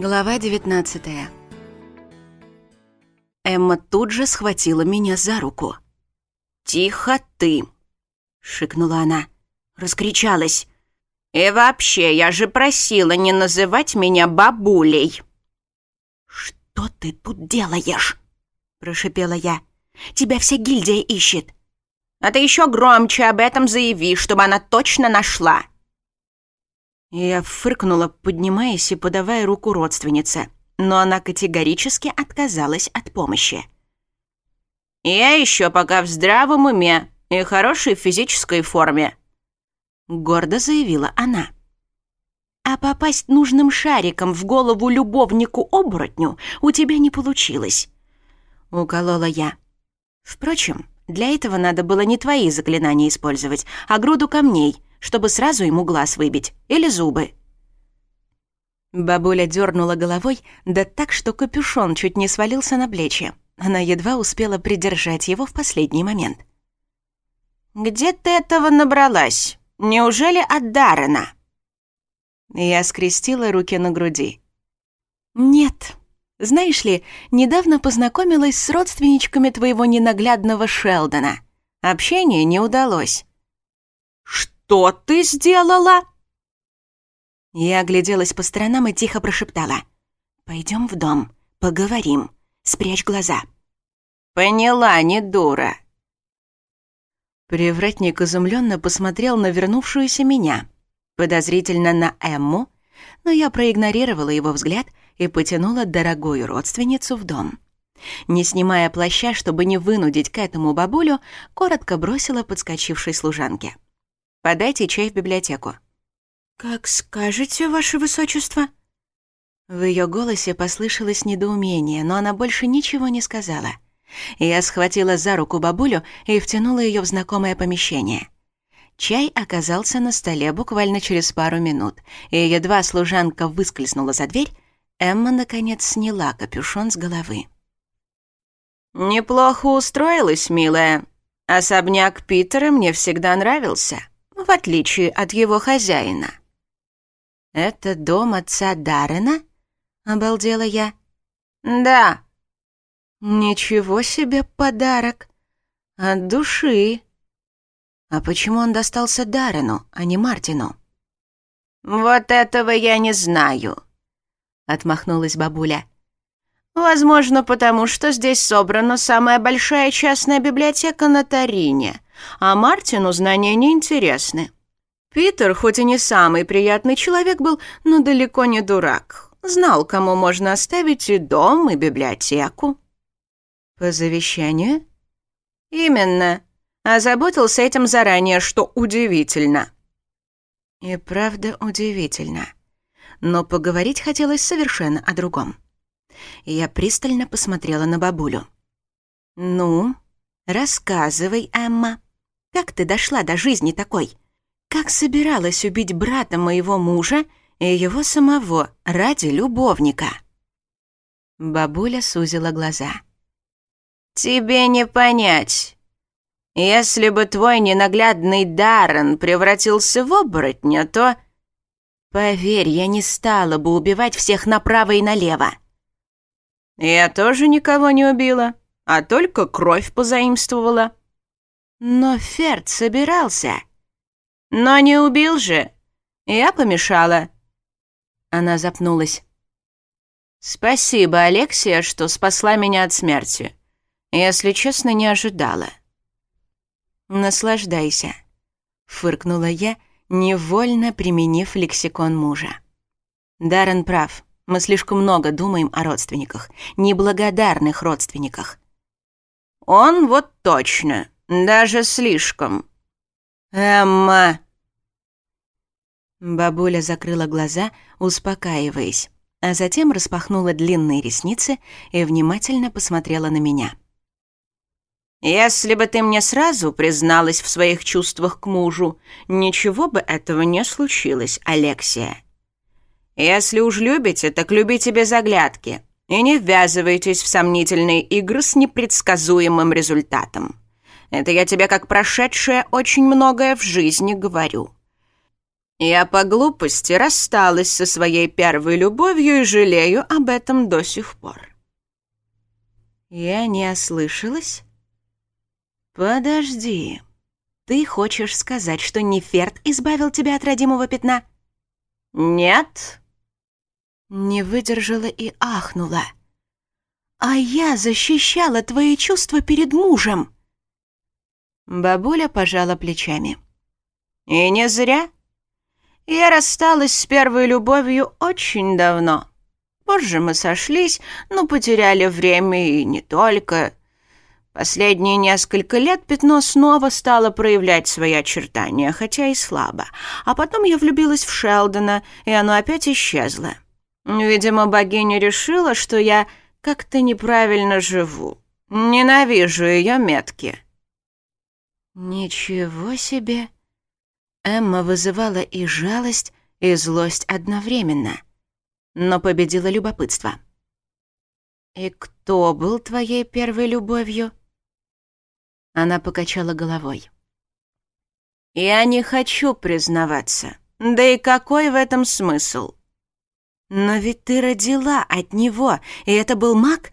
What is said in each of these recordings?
Глава 19 Эмма тут же схватила меня за руку. «Тихо ты!» — шикнула она. Раскричалась. «И вообще, я же просила не называть меня бабулей!» «Что ты тут делаешь?» — прошипела я. «Тебя вся гильдия ищет!» «А ты еще громче об этом заяви, чтобы она точно нашла!» Я фыркнула, поднимаясь и подавая руку родственнице, но она категорически отказалась от помощи. «Я еще пока в здравом уме и хорошей физической форме», — гордо заявила она. А попасть нужным шариком в голову любовнику-оборотню у тебя не получилось. Уколола я. Впрочем, для этого надо было не твои заклинания использовать, а груду камней — чтобы сразу ему глаз выбить или зубы. Бабуля дернула головой, да так, что капюшон чуть не свалился на плечи. Она едва успела придержать его в последний момент. «Где ты этого набралась? Неужели от Даррена?» Я скрестила руки на груди. «Нет. Знаешь ли, недавно познакомилась с родственничками твоего ненаглядного Шелдона. Общение не удалось что ты сделала?» Я огляделась по сторонам и тихо прошептала. «Пойдем в дом, поговорим, спрячь глаза». «Поняла, не дура». Превратник изумленно посмотрел на вернувшуюся меня, подозрительно на Эмму, но я проигнорировала его взгляд и потянула дорогую родственницу в дом. Не снимая плаща, чтобы не вынудить к этому бабулю, коротко бросила подскочившей служанке. — Подайте чай в библиотеку». «Как скажете, ваше высочество?» В ее голосе послышалось недоумение, но она больше ничего не сказала. Я схватила за руку бабулю и втянула ее в знакомое помещение. Чай оказался на столе буквально через пару минут, и едва служанка выскользнула за дверь, Эмма, наконец, сняла капюшон с головы. «Неплохо устроилась, милая. Особняк Питера мне всегда нравился» в отличие от его хозяина. «Это дом отца Дарена?» — обалдела я. «Да». «Ничего себе подарок! От души!» «А почему он достался Дарину, а не Мартину?» «Вот этого я не знаю», — отмахнулась бабуля. «Возможно, потому что здесь собрана самая большая частная библиотека на Тарине, а Мартину знания не интересны. Питер, хоть и не самый приятный человек был, но далеко не дурак. Знал, кому можно оставить и дом, и библиотеку. По завещанию? Именно. Озаботился этим заранее, что удивительно. И правда удивительно. Но поговорить хотелось совершенно о другом. Я пристально посмотрела на бабулю. «Ну, рассказывай, Эмма» как ты дошла до жизни такой? Как собиралась убить брата моего мужа и его самого ради любовника?» Бабуля сузила глаза. «Тебе не понять. Если бы твой ненаглядный Даррен превратился в оборотня, то...» «Поверь, я не стала бы убивать всех направо и налево». «Я тоже никого не убила, а только кровь позаимствовала», но Ферд собирался. Но не убил же. Я помешала. Она запнулась. Спасибо, Алексия, что спасла меня от смерти. Если честно, не ожидала. Наслаждайся, фыркнула я, невольно применив лексикон мужа. Даррен прав. Мы слишком много думаем о родственниках, неблагодарных родственниках. Он вот точно, даже слишком. Эмма!» Бабуля закрыла глаза, успокаиваясь, а затем распахнула длинные ресницы и внимательно посмотрела на меня. «Если бы ты мне сразу призналась в своих чувствах к мужу, ничего бы этого не случилось, Алексия. Если уж любите, так любите без оглядки и не ввязывайтесь в сомнительные игры с непредсказуемым результатом». Это я тебе как прошедшая очень многое в жизни говорю. Я по глупости рассталась со своей первой любовью и жалею об этом до сих пор. Я не ослышалась? Подожди. Ты хочешь сказать, что Неферт избавил тебя от родимого пятна? Нет. Не выдержала и ахнула. А я защищала твои чувства перед мужем. Бабуля пожала плечами. «И не зря. Я рассталась с первой любовью очень давно. Позже мы сошлись, но потеряли время и не только. Последние несколько лет пятно снова стало проявлять свои очертания, хотя и слабо. А потом я влюбилась в Шелдона, и оно опять исчезло. Видимо, богиня решила, что я как-то неправильно живу. Ненавижу ее метки». «Ничего себе!» Эмма вызывала и жалость, и злость одновременно, но победила любопытство. «И кто был твоей первой любовью?» Она покачала головой. «Я не хочу признаваться. Да и какой в этом смысл?» «Но ведь ты родила от него, и это был маг?»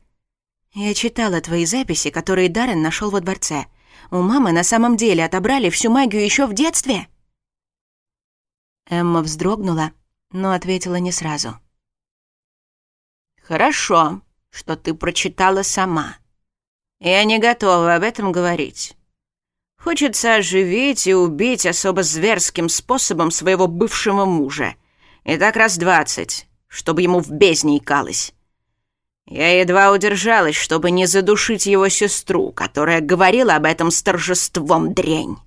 «Я читала твои записи, которые Даррен нашел во дворце. У мамы на самом деле отобрали всю магию еще в детстве?» Эмма вздрогнула, но ответила не сразу. «Хорошо, что ты прочитала сама. Я не готова об этом говорить. Хочется оживить и убить особо зверским способом своего бывшего мужа. И так раз двадцать, чтобы ему в бездне икалось. Я едва удержалась, чтобы не задушить его сестру, которая говорила об этом с торжеством дрянь.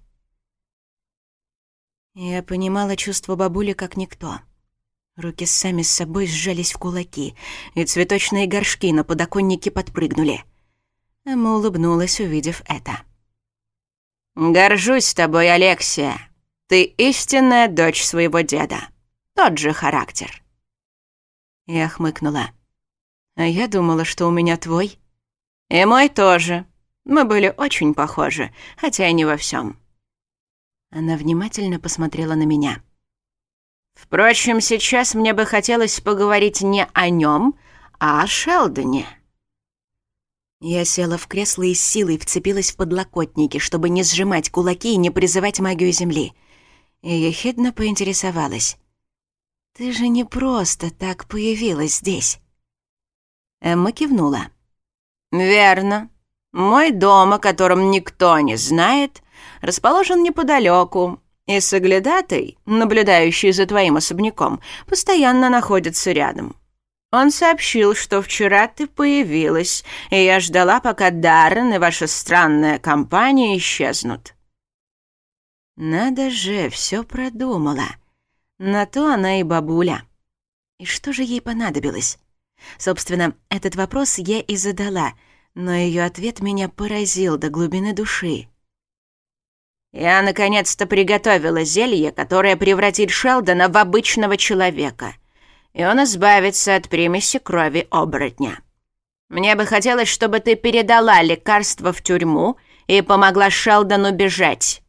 Я понимала чувство бабули как никто. Руки сами с собой сжались в кулаки, и цветочные горшки на подоконнике подпрыгнули. Эмма улыбнулась, увидев это. «Горжусь тобой, Алексия. Ты истинная дочь своего деда. Тот же характер». Я хмыкнула. А я думала, что у меня твой. И мой тоже. Мы были очень похожи, хотя и не во всем. Она внимательно посмотрела на меня. Впрочем, сейчас мне бы хотелось поговорить не о нем, а о Шелдоне. Я села в кресло и с силой вцепилась в подлокотники, чтобы не сжимать кулаки и не призывать магию земли. И ехидно поинтересовалась. «Ты же не просто так появилась здесь». Эмма кивнула. «Верно. Мой дом, о котором никто не знает, расположен неподалеку, и Саглядатай, наблюдающий за твоим особняком, постоянно находится рядом. Он сообщил, что вчера ты появилась, и я ждала, пока Даррен и ваша странная компания исчезнут». «Надо же, все продумала. На то она и бабуля. И что же ей понадобилось?» Собственно, этот вопрос я и задала, но ее ответ меня поразил до глубины души. «Я наконец-то приготовила зелье, которое превратит Шелдона в обычного человека, и он избавится от примеси крови оборотня. Мне бы хотелось, чтобы ты передала лекарство в тюрьму и помогла Шелдону бежать».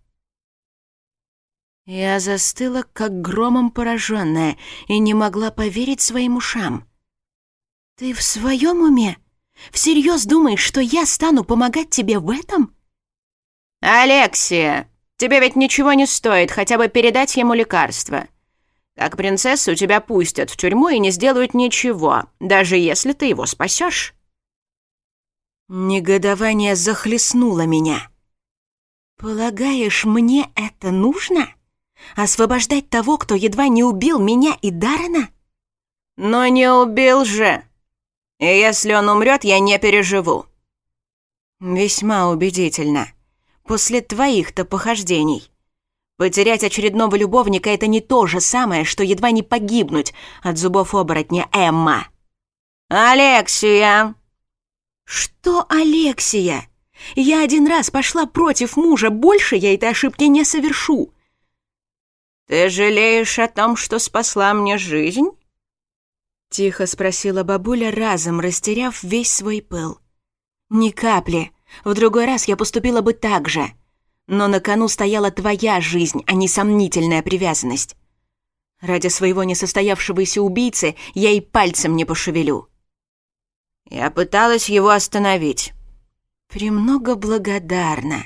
Я застыла, как громом пораженная, и не могла поверить своим ушам. «Ты в своем уме? Всерьез думаешь, что я стану помогать тебе в этом?» «Алексия, тебе ведь ничего не стоит хотя бы передать ему лекарство. Как принцессу тебя пустят в тюрьму и не сделают ничего, даже если ты его спасешь». Негодование захлестнуло меня. «Полагаешь, мне это нужно? Освобождать того, кто едва не убил меня и Дарена? «Но не убил же!» И если он умрет, я не переживу». «Весьма убедительно. После твоих-то похождений. Потерять очередного любовника — это не то же самое, что едва не погибнуть от зубов оборотня Эмма». «Алексия!» «Что Алексия? Я один раз пошла против мужа, больше я этой ошибки не совершу». «Ты жалеешь о том, что спасла мне жизнь?» — тихо спросила бабуля, разом растеряв весь свой пыл. «Ни капли. В другой раз я поступила бы так же. Но на кону стояла твоя жизнь, а не сомнительная привязанность. Ради своего несостоявшегося убийцы я и пальцем не пошевелю». Я пыталась его остановить. «Премного благодарна.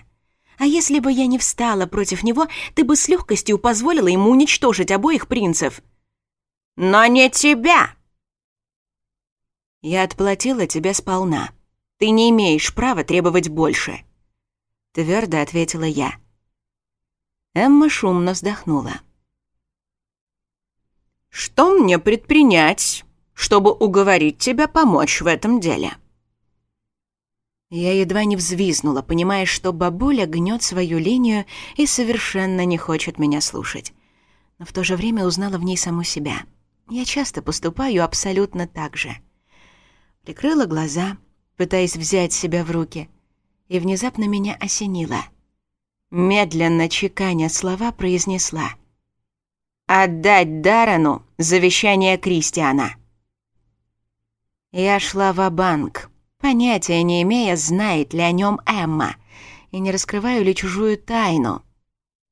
А если бы я не встала против него, ты бы с легкостью позволила ему уничтожить обоих принцев». «Но не тебя!» Я отплатила тебе сполна. Ты не имеешь права требовать больше», — твердо ответила я. Эмма шумно вздохнула. «Что мне предпринять, чтобы уговорить тебя помочь в этом деле?» Я едва не взвизнула, понимая, что бабуля гнет свою линию и совершенно не хочет меня слушать. Но в то же время узнала в ней саму себя. Я часто поступаю абсолютно так же — прикрыла глаза, пытаясь взять себя в руки, и внезапно меня осенило. Медленно чеканя слова произнесла. «Отдать Дарану завещание Кристиана!» Я шла в банк понятия не имея, знает ли о нем Эмма, и не раскрываю ли чужую тайну.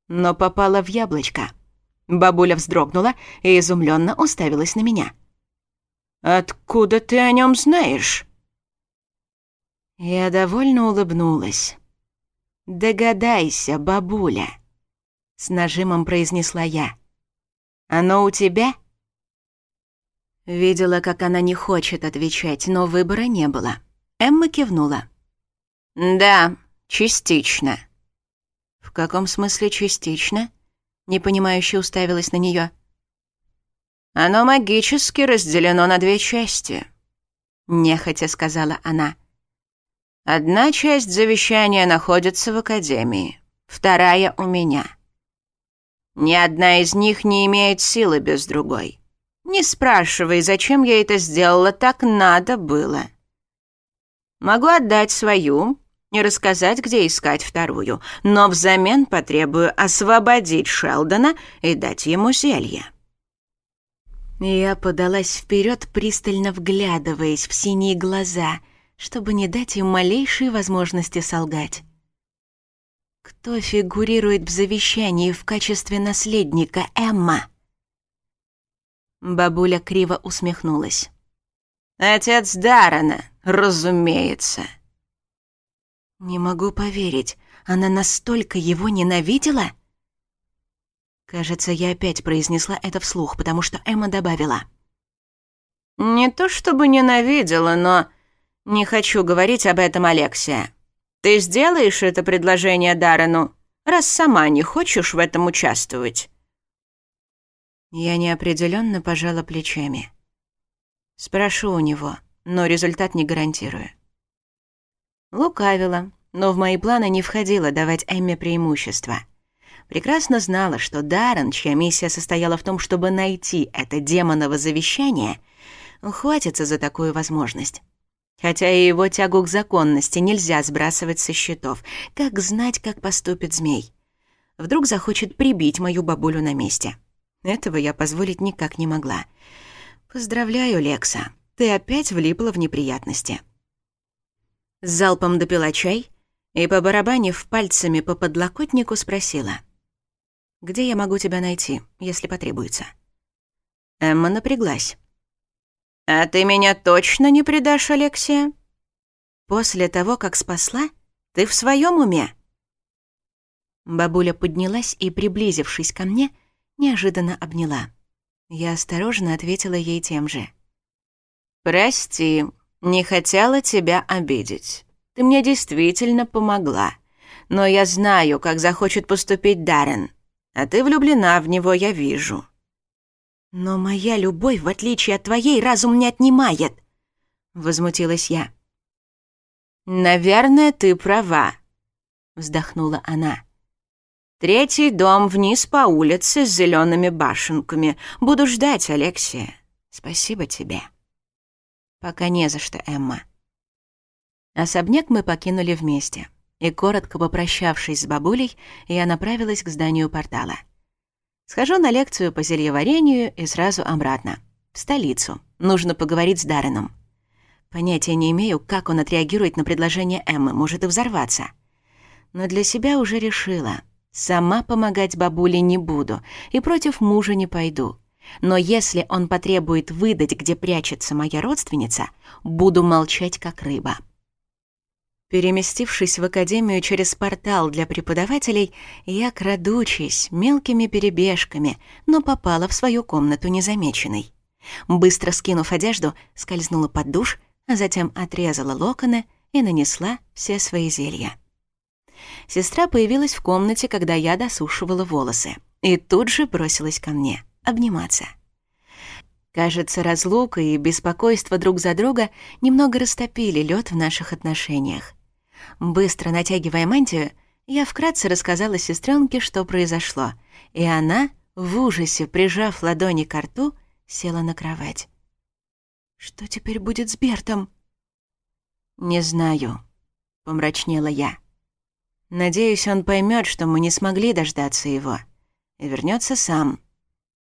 Но попала в яблочко. Бабуля вздрогнула и изумленно уставилась на меня — Откуда ты о нем знаешь?» Я довольно улыбнулась. «Догадайся, бабуля», — с нажимом произнесла я. «Оно у тебя?» Видела, как она не хочет отвечать, но выбора не было. Эмма кивнула. «Да, частично». «В каком смысле частично?» Непонимающе уставилась на нее. Оно магически разделено на две части», — нехотя сказала она. «Одна часть завещания находится в Академии, вторая — у меня. Ни одна из них не имеет силы без другой. Не спрашивай, зачем я это сделала, так надо было. Могу отдать свою и рассказать, где искать вторую, но взамен потребую освободить Шелдона и дать ему зелье». Я подалась вперед, пристально вглядываясь в синие глаза, чтобы не дать им малейшей возможности солгать. Кто фигурирует в завещании в качестве наследника Эмма? Бабуля криво усмехнулась. Отец Дарана, разумеется. Не могу поверить, она настолько его ненавидела? Кажется, я опять произнесла это вслух, потому что Эмма добавила. «Не то чтобы ненавидела, но не хочу говорить об этом, Алексия. Ты сделаешь это предложение Дарину, раз сама не хочешь в этом участвовать?» Я неопределенно пожала плечами. Спрошу у него, но результат не гарантирую. Лукавила, но в мои планы не входило давать Эмме преимущество — прекрасно знала, что Даррен, чья миссия состояла в том, чтобы найти это демоново завещание, ухватится за такую возможность. Хотя и его тягу к законности нельзя сбрасывать со счетов. Как знать, как поступит змей? Вдруг захочет прибить мою бабулю на месте. Этого я позволить никак не могла. «Поздравляю, Лекса, ты опять влипла в неприятности». С залпом допила чай и, побарабанив пальцами по подлокотнику, спросила — где я могу тебя найти, если потребуется?» Эмма напряглась. «А ты меня точно не предашь, Алексия?» «После того, как спасла, ты в своем уме?» Бабуля поднялась и, приблизившись ко мне, неожиданно обняла. Я осторожно ответила ей тем же. «Прости, не хотела тебя обидеть. Ты мне действительно помогла. Но я знаю, как захочет поступить Даррен. А ты влюблена в него, я вижу». «Но моя любовь, в отличие от твоей, разум не отнимает», — возмутилась я. «Наверное, ты права», — вздохнула она. «Третий дом вниз по улице с зелеными башенками. Буду ждать, Алексия. Спасибо тебе». «Пока не за что, Эмма». Особняк мы покинули вместе и, коротко попрощавшись с бабулей, я направилась к зданию портала. Схожу на лекцию по зельеварению и сразу обратно. В столицу. Нужно поговорить с Дарреном. Понятия не имею, как он отреагирует на предложение Эммы, может и взорваться. Но для себя уже решила. Сама помогать бабуле не буду и против мужа не пойду. Но если он потребует выдать, где прячется моя родственница, буду молчать как рыба. Переместившись в академию через портал для преподавателей, я, крадучись, мелкими перебежками, но попала в свою комнату незамеченной. Быстро скинув одежду, скользнула под душ, а затем отрезала локоны и нанесла все свои зелья. Сестра появилась в комнате, когда я досушивала волосы, и тут же бросилась ко мне обниматься. Кажется, разлука и беспокойство друг за друга немного растопили лед в наших отношениях. Быстро натягивая мантию, я вкратце рассказала сестренке, что произошло, и она, в ужасе прижав ладони к рту, села на кровать. «Что теперь будет с Бертом?» «Не знаю», — помрачнела я. «Надеюсь, он поймет, что мы не смогли дождаться его, и вернется сам.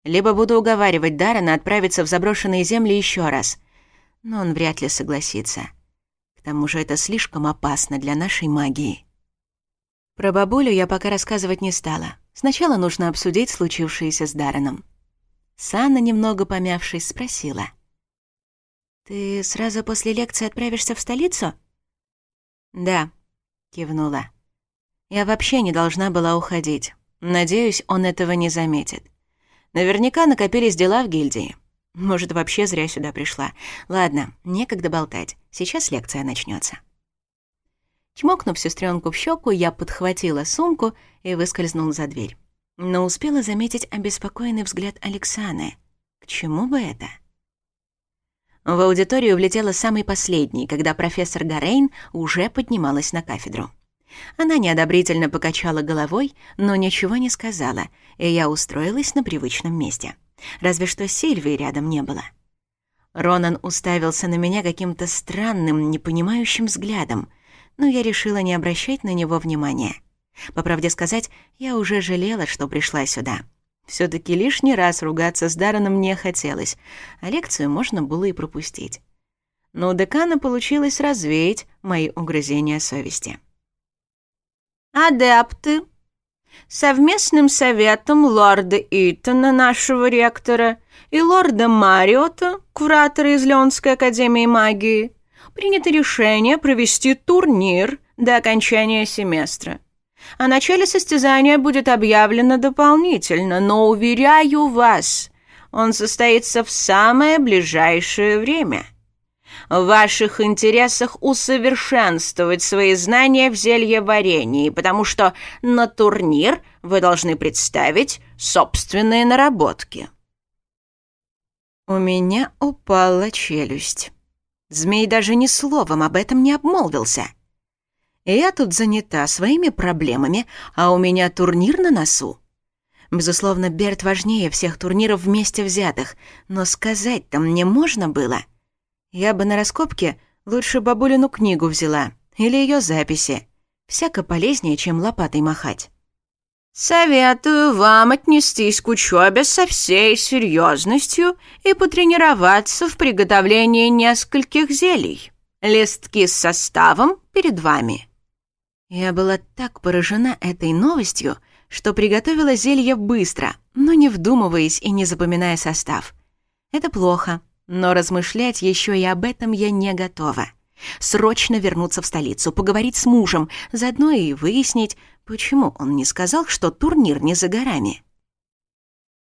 Либо буду уговаривать Дарана отправиться в заброшенные земли еще раз, но он вряд ли согласится» потому что это слишком опасно для нашей магии. Про бабулю я пока рассказывать не стала. Сначала нужно обсудить случившееся с Дарреном. Санна, немного помявшись, спросила. «Ты сразу после лекции отправишься в столицу?» «Да», — кивнула. «Я вообще не должна была уходить. Надеюсь, он этого не заметит. Наверняка накопились дела в гильдии. Может, вообще зря сюда пришла. Ладно, некогда болтать. Сейчас лекция начнется. Чмокнув сестренку в щеку, я подхватила сумку и выскользнула за дверь. Но успела заметить обеспокоенный взгляд Алексаны. К чему бы это? В аудиторию влетела самый последний, когда профессор Гарейн уже поднималась на кафедру. Она неодобрительно покачала головой, но ничего не сказала, и я устроилась на привычном месте. — Разве что Сильвии рядом не было. Ронан уставился на меня каким-то странным, непонимающим взглядом, но я решила не обращать на него внимания. По правде сказать, я уже жалела, что пришла сюда. все таки лишний раз ругаться с Дарреном не хотелось, а лекцию можно было и пропустить. Но у декана получилось развеять мои угрызения совести. «Адепты!» совместным советом лорда Итона, нашего ректора, и лорда Мариота, куратора из Леонской академии магии, принято решение провести турнир до окончания семестра. О начале состязания будет объявлено дополнительно, но, уверяю вас, он состоится в самое ближайшее время – в ваших интересах усовершенствовать свои знания в зельеварении, потому что на турнир вы должны представить собственные наработки. У меня упала челюсть. Змей даже ни словом об этом не обмолвился. Я тут занята своими проблемами, а у меня турнир на носу. Безусловно, Берт важнее всех турниров вместе взятых, но сказать-то мне можно было — я бы на раскопке лучше бабулину книгу взяла или ее записи. Всяко полезнее, чем лопатой махать. Советую вам отнестись к учебе со всей серьезностью и потренироваться в приготовлении нескольких зелий. Листки с составом перед вами. Я была так поражена этой новостью, что приготовила зелье быстро, но не вдумываясь и не запоминая состав. Это плохо, но размышлять еще и об этом я не готова. Срочно вернуться в столицу, поговорить с мужем, заодно и выяснить, почему он не сказал, что турнир не за горами.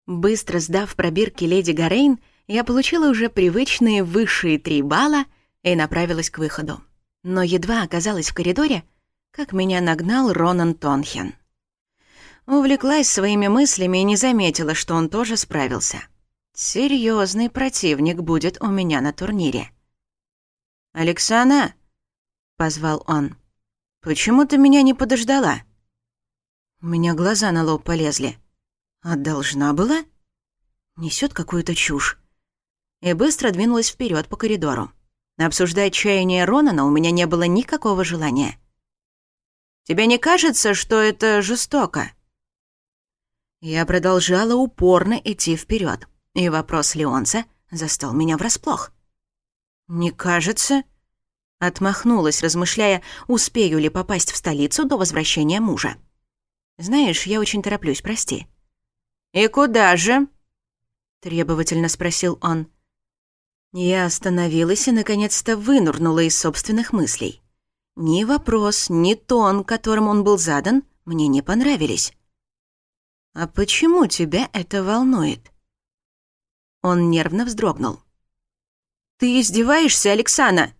Быстро сдав пробирки леди Горейн, я получила уже привычные высшие три балла и направилась к выходу. Но едва оказалась в коридоре, как меня нагнал Ронан Тонхен. Увлеклась своими мыслями и не заметила, что он тоже справился. Серьезный противник будет у меня на турнире. «Александра!» — позвал он. «Почему ты меня не подождала?» У меня глаза на лоб полезли. «А должна была?» Несет какую-то чушь. И быстро двинулась вперед по коридору. Обсуждать чаяние Ронана у меня не было никакого желания. «Тебе не кажется, что это жестоко?» Я продолжала упорно идти вперед и вопрос Леонца застал меня врасплох. «Не кажется...» Отмахнулась, размышляя, успею ли попасть в столицу до возвращения мужа. «Знаешь, я очень тороплюсь, прости». «И куда же?» Требовательно спросил он. Я остановилась и, наконец-то, вынурнула из собственных мыслей. Ни вопрос, ни тон, которым он был задан, мне не понравились. «А почему тебя это волнует?» Он нервно вздрогнул. «Ты издеваешься, Александра?»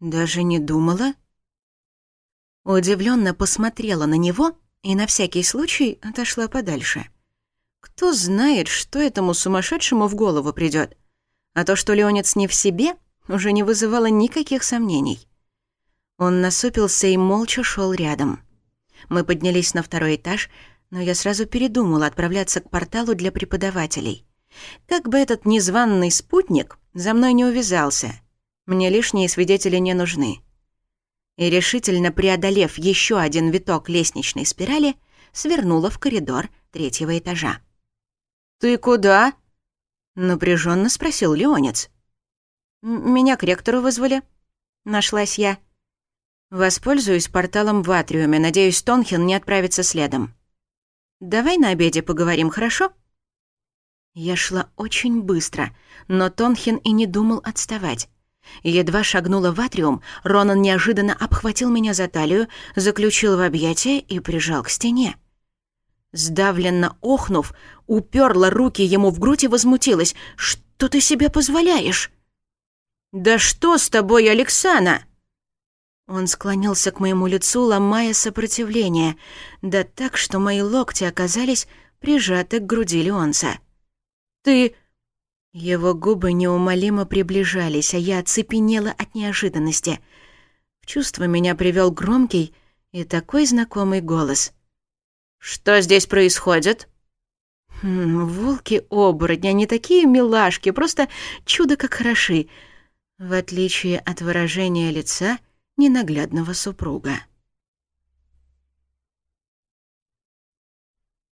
«Даже не думала». Удивленно посмотрела на него и на всякий случай отошла подальше. Кто знает, что этому сумасшедшему в голову придет. А то, что Леонец не в себе, уже не вызывало никаких сомнений. Он насупился и молча шел рядом. Мы поднялись на второй этаж, но я сразу передумала отправляться к порталу для преподавателей. Как бы этот незваный спутник за мной не увязался, мне лишние свидетели не нужны. И решительно преодолев еще один виток лестничной спирали, свернула в коридор третьего этажа. «Ты куда?» — напряженно спросил Леонец. «Меня к ректору вызвали». Нашлась я. «Воспользуюсь порталом в Атриуме. Надеюсь, Тонхин не отправится следом». «Давай на обеде поговорим, хорошо?» Я шла очень быстро, но Тонхин и не думал отставать. Едва шагнула в атриум, Ронан неожиданно обхватил меня за талию, заключил в объятия и прижал к стене. Сдавленно охнув, уперла руки ему в грудь и возмутилась. «Что ты себе позволяешь?» «Да что с тобой, Александра?» Он склонился к моему лицу, ломая сопротивление, да так, что мои локти оказались прижаты к груди Леонса. Ты...» Его губы неумолимо приближались, а я оцепенела от неожиданности. В чувство меня привел громкий и такой знакомый голос. «Что здесь происходит?» «Хм, «Волки-оборотни, они такие милашки, просто чудо как хороши!» В отличие от выражения лица ненаглядного супруга.